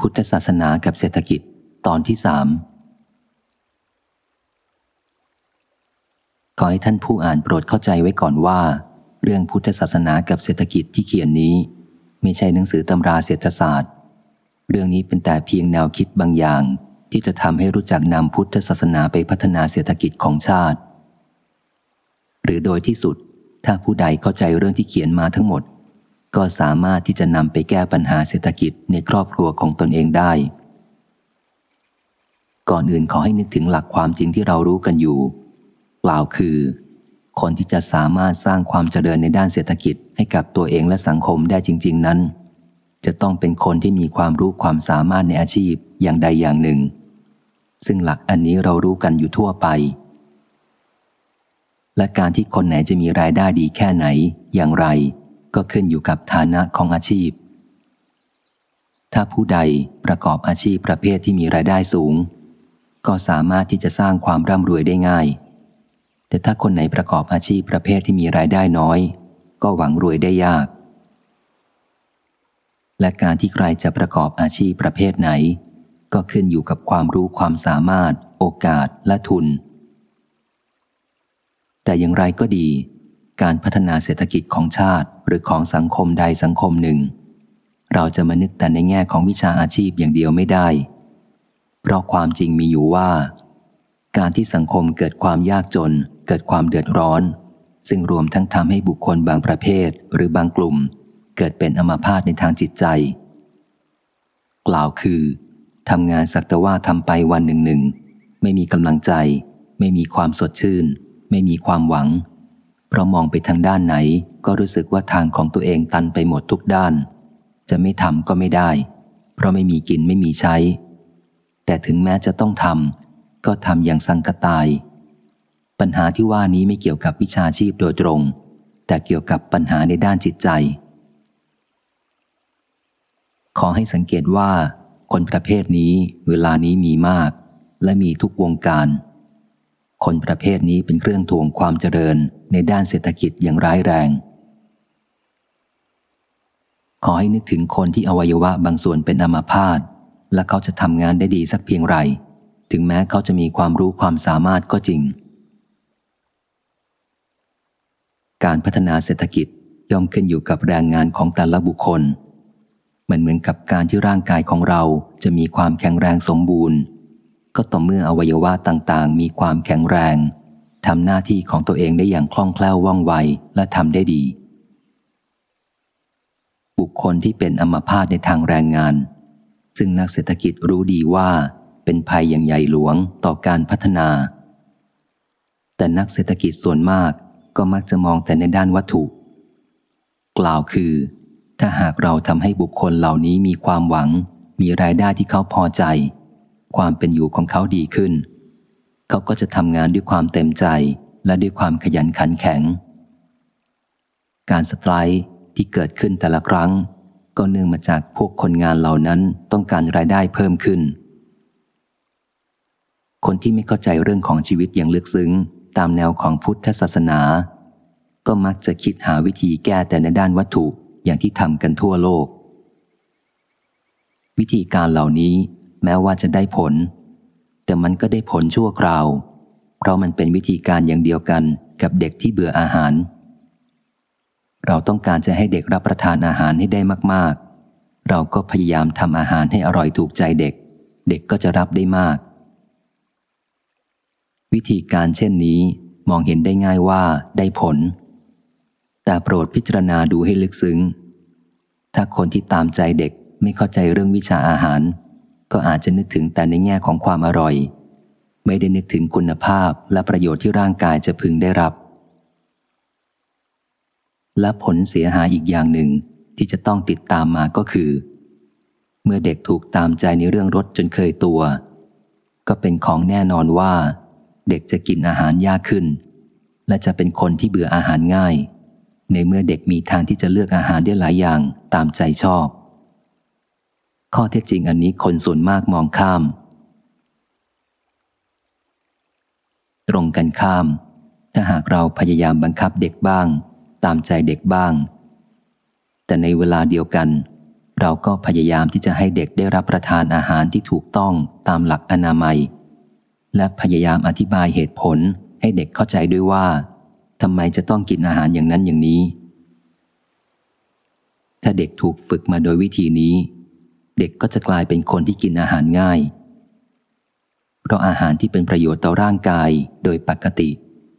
พุทธศาสนากับเศรษฐกิจตอนที่สามขอให้ท่านผู้อ่านโปรดเข้าใจไว้ก่อนว่า เรื่องพุทธศาสนากับเศรษฐกิจที่เขียนนี้ ไม่ใช่หนังสือตำราเศรษฐศาสตร์ เรื่องนี้เป็นแต่เพียงแนวคิดบางอย่าง ที่จะทำให้รู้จักนำพุทธศาสนาไปพัฒนาเศรษฐกิจของชาติ หรือโดยที่สุด ถ้าผู้ใดเข้าใจเรื่องที่เขียนมาทั้งหมด ก็สามารถที่จะนำไปแก้ปัญหาเศรษฐกิจในครอบครัวของตนเองได้ ก่อนอื่นขอให้นึกถึงหลักความจริงที่เรารู้กันอยู่กล่าวคือ คนที่จะสามารถสร้างความเจริญในด้านเศรษฐกิจให้กับตัวเองและสังคมได้จริง ๆ นั้น จะต้องเป็นคนที่มีความรู้ความสามารถในอาชีพอย่างใดอย่างหนึ่ง ซึ่งหลักอันนี้เรารู้กันอยู่ทั่วไป และการที่คนไหนจะมีรายได้ดีแค่ไหน อย่างไร ก็ขึ้นอยู่กับฐานะของอาชีพ ถ้าผู้ใดประกอบอาชีพประเภทที่มีรายได้สูง ก็สามารถที่จะสร้างความร่ำรวยได้ง่าย แต่ถ้าคนไหนประกอบอาชีพประเภทที่มีรายได้น้อย ก็หวังรวยได้ยาก และการที่ใครจะประกอบอาชีพประเภทไหน ก็ขึ้นอยู่กับความรู้ความสามารถ โอกาสและทุน แต่อย่างไรก็ดี การพัฒนาเศรษฐกิจของชาติ หรือของสังคมใดสังคมหนึ่ง เราจะมานึกแต่ในแง่ของวิชาอาชีพอย่างเดียวไม่ได้ เพราะความจริงมีอยู่ว่า การที่สังคมเกิดความยากจน เกิดความเดือดร้อน ซึ่งรวมทั้งทำให้บุคคลบางประเภทหรือบางกลุ่ม เกิดเป็นอมาพาตในทางจิตใจ กล่าวคือทำงานสักแต่ว่าทำไปวันหนึ่งหนึ่งไม่มีกำลังใจ ไม่มีความสดชื่น ไม่มีความหวัง เพราะมองไปทางด้านไหนก็รู้สึกว่าทางของตัวเองตันไปหมดทุกด้าน จะไม่ทำก็ไม่ได้ เพราะไม่มีกินไม่มีใช้ แต่ถึงแม้จะต้องทำก็ทำอย่างสังกตาย ปัญหาที่ว่านี้ไม่เกี่ยวกับวิชาชีพโดยตรง แต่เกี่ยวกับปัญหาในด้านจิตใจ ขอให้สังเกตว่า คนประเภทนี้เวลานี้มีมาก และมีทุกวงการ คนประเภทนี้เป็นเครื่องทวงความเจริญ ในด้านเศรษฐกิจอย่างร้ายแรง ขอให้นึกถึงคนที่อวัยวะบางส่วนเป็นอัมาพาตและเขาจะทำงานได้ดีสักเพียงไร ถึงแม้เขาจะมีความรู้ความสามารถก็จริง การพัฒนาเศรษฐกิจย่อมขึ้นอยู่กับแรงงานของแต่ละบุคคล มันเหมือนกับการที่ร่างกายของเราจะมีความแข็งแรงสมบูรณ์ ก็ต่อเมื่ออวัยวะต่างๆ มีความแข็งแรง ทำหน้าที่ของตัวเองได้อย่างคล่องแคล่วว่องไวและทำได้ดี บุคคลที่เป็นอมพาตในทางแรงงาน ซึ่งนักเศรษฐกิจรู้ดีว่าเป็นภัยอย่างใหญ่หลวงต่อการพัฒนา แต่นักเศรษฐกิจส่วนมากก็มักจะมองแต่ในด้านวัตถุ กล่าวคือ ถ้าหากเราทำให้บุคคลเหล่านี้มีความหวัง มีรายได้ที่เขาพอใจ ความเป็นอยู่ของเขาดีขึ้น เขาก็จะทำงานด้วยความเต็มใจและด้วยความขยันขันแข็ง การสไลด์ที่เกิดขึ้นแต่ละครั้ง ก็เนื่องมาจากพวกคนงานเหล่านั้นต้องการรายได้เพิ่มขึ้น คนที่ไม่เข้าใจเรื่องของชีวิตอย่างลึกซึ้ง ตามแนวของพุทธศาสนา ก็มักจะคิดหาวิธีแก้แต่ในด้านวัตถุอย่างที่ทำกันทั่วโลก วิธีการเหล่านี้แม้ว่าจะได้ผล แต่มันก็ได้ผลชั่วคราว เพราะมันเป็นวิธีการอย่างเดียวกันกับเด็กที่เบื่ออาหาร เราต้องการจะให้เด็กรับประทานอาหารให้ได้มาก ๆ เราก็พยายามทำอาหารให้อร่อยถูกใจเด็ก เด็กก็จะรับได้มาก วิธีการเช่นนี้มองเห็นได้ง่ายว่าได้ผล แต่โปรดพิจารณาดูให้ลึกซึ้ง ถ้าคนที่ตามใจเด็กไม่เข้าใจเรื่องวิชาอาหาร ก็อาจจะนึกถึงแต่ในแง่ของความอร่อย ไม่ได้นึกถึงคุณภาพและประโยชน์ที่ร่างกายจะพึงได้รับ และผลเสียหายอีกอย่างหนึ่งที่จะต้องติดตามมาก็คือ เมื่อเด็กถูกตามใจในเรื่องรสจนเคยตัว ก็เป็นของแน่นอนว่า เด็กจะกินอาหารยากขึ้น และจะเป็นคนที่เบื่ออาหารง่าย ในเมื่อเด็กมีทางที่จะเลือกอาหารได้หลายอย่างตามใจชอบ ข้อเท็จจริงอันนี้คนส่วนมากมองข้าม ตรงกันข้าม ถ้าหากเราพยายามบังคับเด็กบ้าง ตามใจเด็กบ้าง แต่ในเวลาเดียวกัน เราก็พยายามที่จะให้เด็กได้รับประทานอาหารที่ถูกต้องตามหลักอนามัย และพยายามอธิบายเหตุผลให้เด็กเข้าใจด้วยว่าทำไมจะต้องกินอาหารอย่างนั้นอย่างนี้ ถ้าเด็กถูกฝึกมาโดยวิธีนี้ เด็กก็จะกลายเป็นคนที่กินอาหารง่าย เพราะอาหารที่เป็นประโยชน์ต่อร่างกายโดยปกติ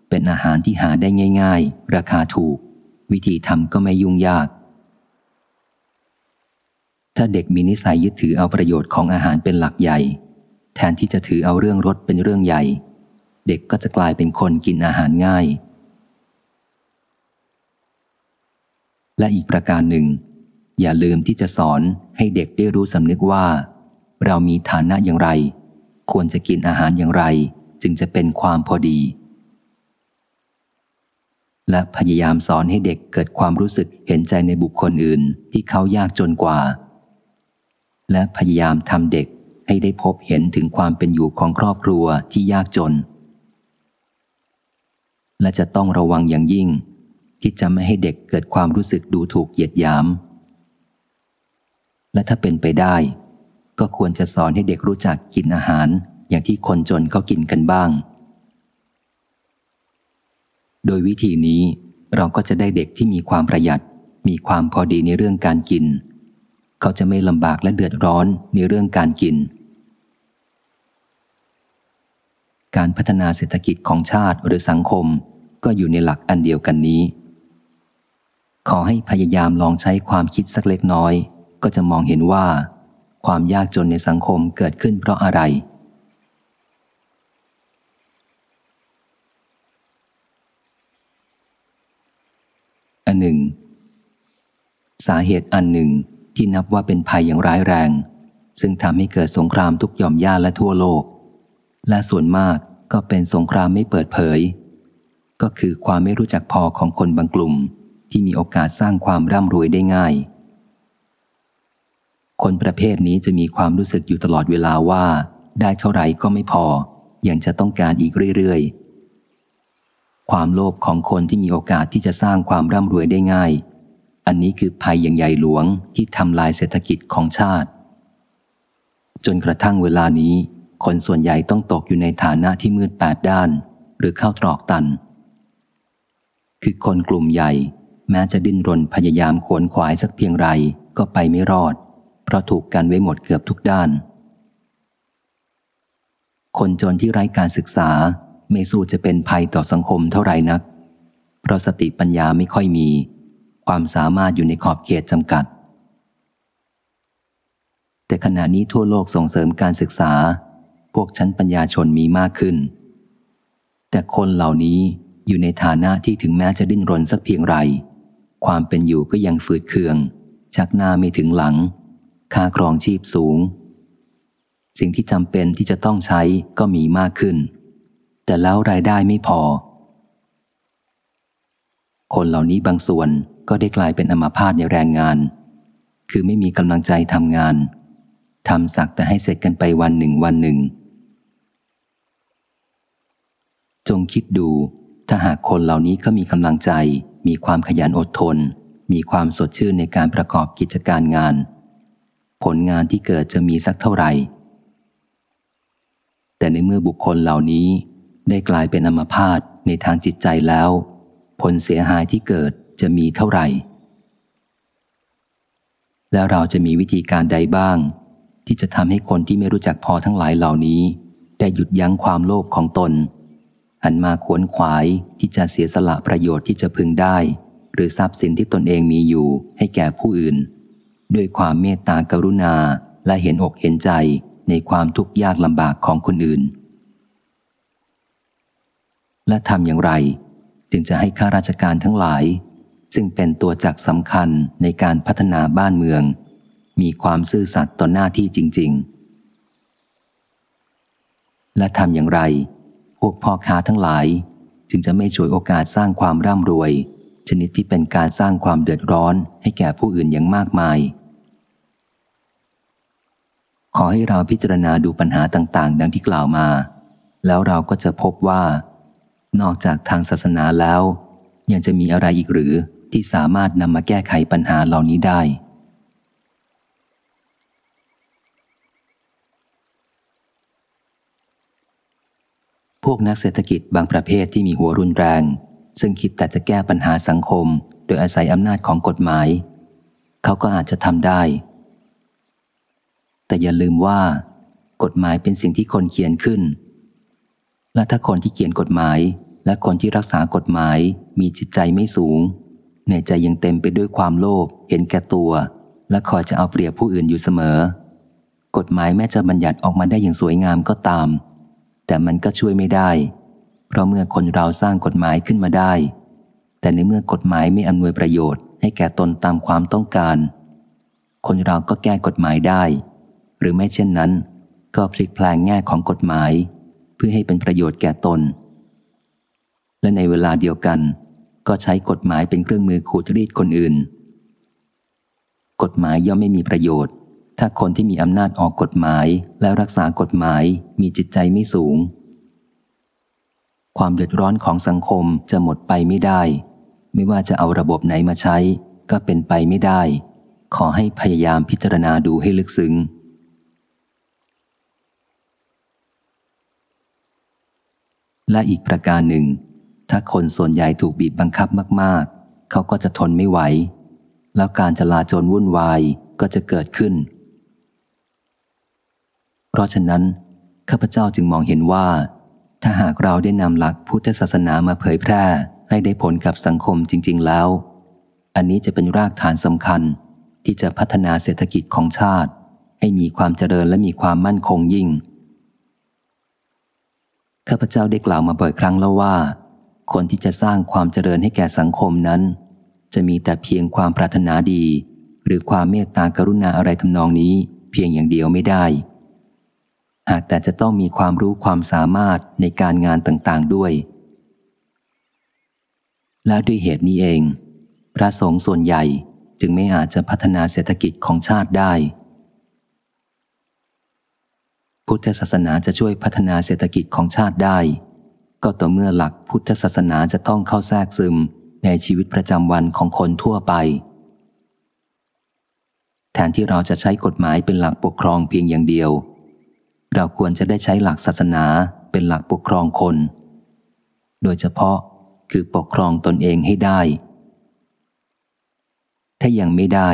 เป็นอาหารที่หาได้ง่าย ๆ ราคาถูก วิธีทำก็ไม่ยุ่งยาก ถ้าเด็กมีนิสัยยึดถือเอาประโยชน์ของอาหารเป็นหลักใหญ่ แทนที่จะถือเอาเรื่องรสเป็นเรื่องใหญ่ เด็กก็จะกลายเป็นคนกินอาหารง่าย และอีกประการหนึ่ง อย่าลืมที่จะสอนให้เด็กได้รู้สำนึกว่า เรามีฐานะอย่างไร ควรจะกินอาหารอย่างไร จึงจะเป็นความพอดี และพยายามสอนให้เด็กเกิดความรู้สึกเห็นใจในบุคคลอื่นที่เขายากจนกว่า และพยายามทำเด็กให้ได้พบเห็นถึงความเป็นอยู่ของครอบครัวที่ยากจน และจะต้องระวังอย่างยิ่ง ที่จะไม่ให้เด็กเกิดความรู้สึกดูถูกเหยียดหยาม และถ้าเป็นไปได้ ก็ควรจะสอนให้เด็กรู้จักกินอาหารอย่างที่คนจนเขากินกันบ้าง โดยวิธีนี้เราก็จะได้เด็กที่มีความประหยัด มีความพอดีในเรื่องการกิน เขาจะไม่ลำบากและเดือดร้อนในเรื่องการกิน การพัฒนาเศรษฐกิจของชาติหรือสังคมก็อยู่ในหลักอันเดียวกันนี้ ขอให้พยายามลองใช้ความคิดสักเล็กน้อย ก็จะมองเห็นว่า ความยากจนในสังคมเกิดขึ้นเพราะอะไร อันหนึ่ง สาเหตุอันหนึ่งที่นับว่าเป็นภัยอย่างร้ายแรง ซึ่งทำให้เกิดสงครามทุกหย่อมย่าและทั่วโลก และส่วนมากก็เป็นสงครามไม่เปิดเผย ก็คือความไม่รู้จักพอของคนบางกลุ่มที่มีโอกาสสร้างความร่ำรวยได้ง่าย คนประเภทนี้จะมีความรู้สึกอยู่ตลอดเวลาว่า ได้เท่าไหร่ก็ไม่พอ ยังจะต้องการอีกเรื่อยๆ ความโลภของคนที่มีโอกาสที่จะสร้างความร่ำรวยได้ง่าย อันนี้คือภัยอย่างใหญ่หลวงที่ทำลายเศรษฐกิจของชาติ จนกระทั่งเวลานี้ คนส่วนใหญ่ต้องตกอยู่ในฐานะที่มืดแปดด้าน หรือเข้าตรอกตัน คือคนกลุ่มใหญ่ แม้จะดิ้นรนพยายามขวนขวายสักเพียงไรก็ไปไม่รอด ราะถูกกันไว้หมดเกือบทุกด้าน คนจนที่ไร้การศึกษาไม่สู้จะเป็นภัยต่อสังคมเท่าไรนัก เพราะสติปัญญาไม่ค่อยมี ความสามารถอยู่ในขอบเขตจำกัด แต่ขณะนี้ทั่วโลกส่งเสริมการศึกษา พวกชั้นปัญญาชนมีมากขึ้น แต่คนเหล่านี้อยู่ในฐานะที่ถึงแม้จะดิ้นรนสักเพียงไร ความเป็นอยู่ก็ยังฝืดเคือง ชักหน้าไม่ถึงหลัง ค่าครองชีพสูง สิ่งที่จำเป็นที่จะต้องใช้ก็มีมากขึ้น แต่แล้วรายได้ไม่พอ คนเหล่านี้บางส่วนก็ได้กลายเป็นอมาพาตในแรงงาน คือไม่มีกำลังใจทำงานทำสักแต่ให้เสร็จกันไปวันหนึ่งวันหนึ่ง จงคิดดูถ้าหากคนเหล่านี้เขามีกำลังใจ มีความขยันอดทน มีความสดชื่นในการประกอบกิจการงาน ผลงานที่เกิดจะมีสักเท่าไหร่ แต่ในเมื่อบุคคลเหล่านี้ได้กลายเป็นอมพาตในทางจิตใจแล้ว ผลเสียหายที่เกิดจะมีเท่าไหร่ แล้วเราจะมีวิธีการใดบ้าง ที่จะทำให้คนที่ไม่รู้จักพอทั้งหลายเหล่านี้ ได้หยุดยั้งความโลภของตน หันมาขวนขวายที่จะเสียสละประโยชน์ที่จะพึงได้ หรือทรัพย์สินที่ตนเองมีอยู่ให้แก่ผู้อื่น ด้วยความเมตตากรุณาและเห็นอกเห็นใจในความทุกข์ยากลำบากของคนอื่น และทำอย่างไร จึงจะให้ข้าราชการทั้งหลาย ซึ่งเป็นตัวจักสำคัญในการพัฒนาบ้านเมือง มีความซื่อสัตย์ต่อหน้าที่จริง ๆ และทำอย่างไร พวกพ่อค้าทั้งหลาย จึงจะไม่ช่วยโอกาสสร้างความร่ำรวย ชนิดที่เป็นการสร้างความเดือดร้อนให้แก่ผู้อื่นอย่างมากมาย ขอให้เราพิจารณาดูปัญหาต่าง ๆ ดังที่กล่าวมา แล้วเราก็จะพบว่า นอกจากทางศาสนาแล้ว ยังจะมีอะไรอีกหรือที่สามารถนำมาแก้ไขปัญหาเหล่านี้ได้ พวกนักเศรษฐกิจบางประเภทที่มีหัวรุนแรง ซึ่งคิดแต่จะแก้ปัญหาสังคม โดยอาศัยอำนาจของกฎหมาย เขาก็อาจจะทำได้ แต่อย่าลืมว่า กฎหมายเป็นสิ่งที่คนเขียนขึ้น และถ้าคนที่เขียนกฎหมาย และคนที่รักษากฎหมายมีจิตใจไม่สูง ในใจยังเต็มไปด้วยความโลภเห็นแก่ตัว และคอยจะเอาเปรียบผู้อื่นอยู่เสมอ กฎหมายแม้จะบัญญัติออกมาได้อย่างสวยงามก็ตาม แต่มันก็ช่วยไม่ได้ เพราะเมื่อคนเราสร้างกฎหมายขึ้นมาได้ แต่ในเมื่อกฎหมายไม่อำนวยประโยชน์ให้แก่ตนตามความต้องการ คนเราก็แก้กฎหมายได้ หรือไม่เช่นนั้น ก็พลิกแปลงแง่ของกฎหมาย เพื่อให้เป็นประโยชน์แก่ตน และในเวลาเดียวกัน ก็ใช้กฎหมายเป็นเครื่องมือขูดรีดคนอื่น กฎหมายย่อมไม่มีประโยชน์ ถ้าคนที่มีอำนาจออกกฎหมายและรักษากฎหมายมีจิตใจไม่สูง ความเดือดร้อนของสังคมจะหมดไปไม่ได้ ไม่ว่าจะเอาระบบไหนมาใช้ ก็เป็นไปไม่ได้ขอให้พยายามพิจารณาดูให้ลึกซึ้ง และอีกประการหนึ่ง ถ้าคนส่วนใหญ่ถูกบีบบังคับมาก ๆ เขาก็จะทนไม่ไหว แล้วการจลาจลวุ่นวายก็จะเกิดขึ้น เพราะฉะนั้น ข้าพเจ้าจึงมองเห็นว่า ถ้าหากเราได้นำหลักพุทธศาสนามาเผยแพร่ให้ได้ผลกับสังคมจริง ๆ แล้ว อันนี้จะเป็นรากฐานสำคัญที่จะพัฒนาเศรษฐกิจของชาติ ให้มีความเจริญและมีความมั่นคงยิ่ง ข้าพเจ้าได้กล่าวมาบ่อยครั้งแล้วว่า คนที่จะสร้างความเจริญให้แก่สังคมนั้น จะมีแต่เพียงความปรารถนาดี หรือความเมตตากรุณาอะไรทำนองนี้เพียงอย่างเดียวไม่ได้ หากแต่จะต้องมีความรู้ความสามารถในการงานต่างๆด้วย และด้วยเหตุนี้เอง พระสงฆ์ส่วนใหญ่จึงไม่อาจจะพัฒนาเศรษฐกิจของชาติได้ พุทธศาสนาจะช่วยพัฒนาเศรษฐกิจของชาติได้ ก็ต่อเมื่อหลักพุทธศาสนาจะต้องเข้าแทรกซึมในชีวิตประจำวันของคนทั่วไป แทนที่เราจะใช้กฎหมายเป็นหลักปกครองเพียงอย่างเดียว เราควรจะได้ใช้หลักศาสนาเป็นหลักปกครองคน โดยเฉพาะคือปกครองตนเองให้ได้ ถ้ายังไม่ได้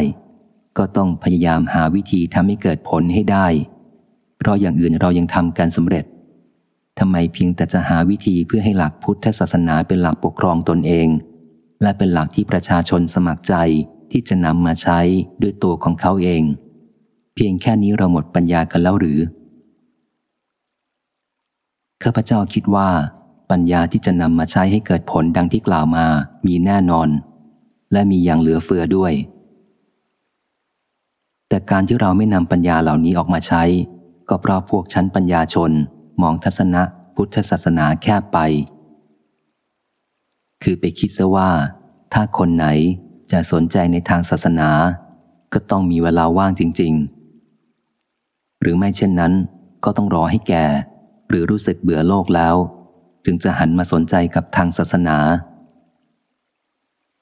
ก็ต้องพยายามหาวิธีทำให้เกิดผลให้ได้ เพราะอย่างอื่นเรายังทำกันสำเร็จทำไมเพียงแต่จะหาวิธีเพื่อให้หลักพุทธศาสนาเป็นหลักปกครองตนเอง และเป็นหลักที่ประชาชนสมัครใจที่จะนำมาใช้ด้วยตัวของเขาเอง เพียงแค่นี้เราหมดปัญญากันแล้วหรือข้าพเจ้าคิดว่า ปัญญาที่จะนำมาใช้ให้เกิดผลดังที่กล่าวมา มีแน่นอน และมีอย่างเหลือเฟือด้วย แต่การที่เราไม่นำปัญญาเหล่านี้ออกมาใช้ ก็เพราะพวกชั้นปัญญาชนมองทัศนะพุทธศาสนาแคบไป คือไปคิดซะว่า ถ้าคนไหนจะสนใจในทางศาสนา ก็ต้องมีเวลาว่างจริง ๆ หรือไม่เช่นนั้น ก็ต้องรอให้แก่ หรือรู้สึกเบื่อโลกแล้ว จึงจะหันมาสนใจกับทางศาสนา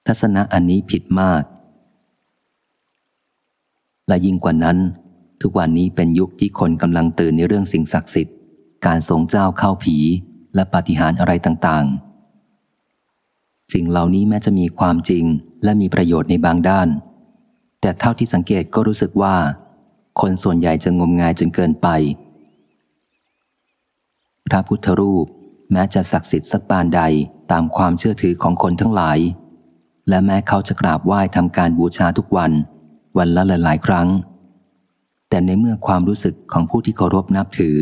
ทัศนะอันนี้ผิดมาก และยิ่งกว่านั้น ทุกวันนี้เป็นยุคที่คนกำลังตื่นในเรื่องสิ่งศักดิ์สิทธิ์ การทรงเจ้าเข้าผี และปาฏิหาริย์อะไรต่างๆ สิ่งเหล่านี้แม้จะมีความจริงและมีประโยชน์ในบางด้าน แต่เท่าที่สังเกตก็รู้สึกว่า คนส่วนใหญ่จะงมงายจนเกินไป พระพุทธรูปแม้จะศักดิ์สิทธิ์สักปานใดตามความเชื่อถือของคนทั้งหลาย และแม้เขาจะกราบไหว้ทำการบูชาทุกวัน วันละหลายๆครั้ง แต่ในเมื่อความรู้สึกของผู้ที่เคารพนับถือ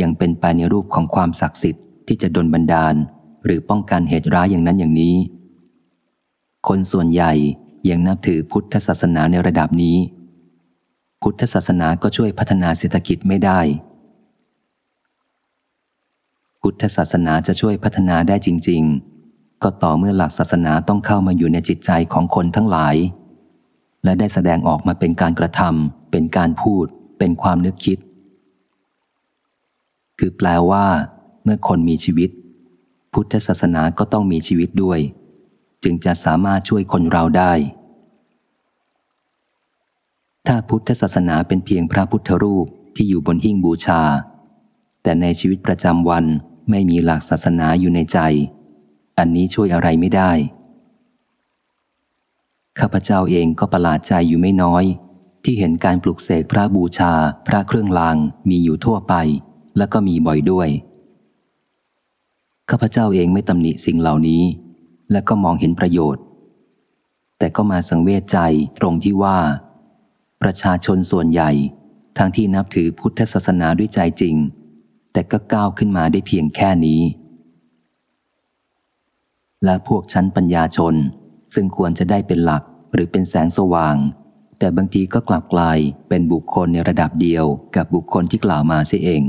ยังเป็นไปในรูปของความศักดิ์สิทธิ์ที่จะดลบันดาล หรือป้องกันเหตุร้ายอย่างนั้นอย่างนี้ คนส่วนใหญ่ยังนับถือพุทธศาสนาในระดับนี้ พุทธศาสนาก็ช่วยพัฒนาเศรษฐกิจไม่ได้ พุทธศาสนาจะช่วยพัฒนาได้จริง ๆ ก็ต่อเมื่อหลักศาสนาต้องเข้ามาอยู่ในจิตใจของคนทั้งหลาย และได้แสดงออกมาเป็นการกระทำ เป็นการพูดเป็นความนึกคิด คือแปลว่า เมื่อคนมีชีวิต พุทธศาสนาก็ต้องมีชีวิตด้วย จึงจะสามารถช่วยคนเราได้ ถ้าพุทธศาสนาเป็นเพียงพระพุทธรูปที่อยู่บนหิ้งบูชา แต่ในชีวิตประจำวันไม่มีหลักศาสนาอยู่ในใจ อันนี้ช่วยอะไรไม่ได้ข้าพเจ้าเองก็ประหลาดใจอยู่ไม่น้อย ที่เห็นการปลุกเสกพระบูชา พระเครื่องรางมีอยู่ทั่วไป และก็มีบ่อยด้วยข้าพเจ้าเองไม่ตำหนิสิ่งเหล่านี้ และก็มองเห็นประโยชน์ แต่ก็มาสังเวชใจตรงที่ว่า ประชาชนส่วนใหญ่ทั้งที่นับถือพุทธศาสนาด้วยใจจริง แต่ก็ก้าวขึ้นมาได้เพียงแค่นี้ และพวกชั้นปัญญาชนซึ่งควรจะได้เป็นหลักหรือเป็นแสงสว่าง แต่บางทีก็กลับกลายเป็นบุคคลในระดับเดียวกับบุคคลที่กล่าวมาเสียเอง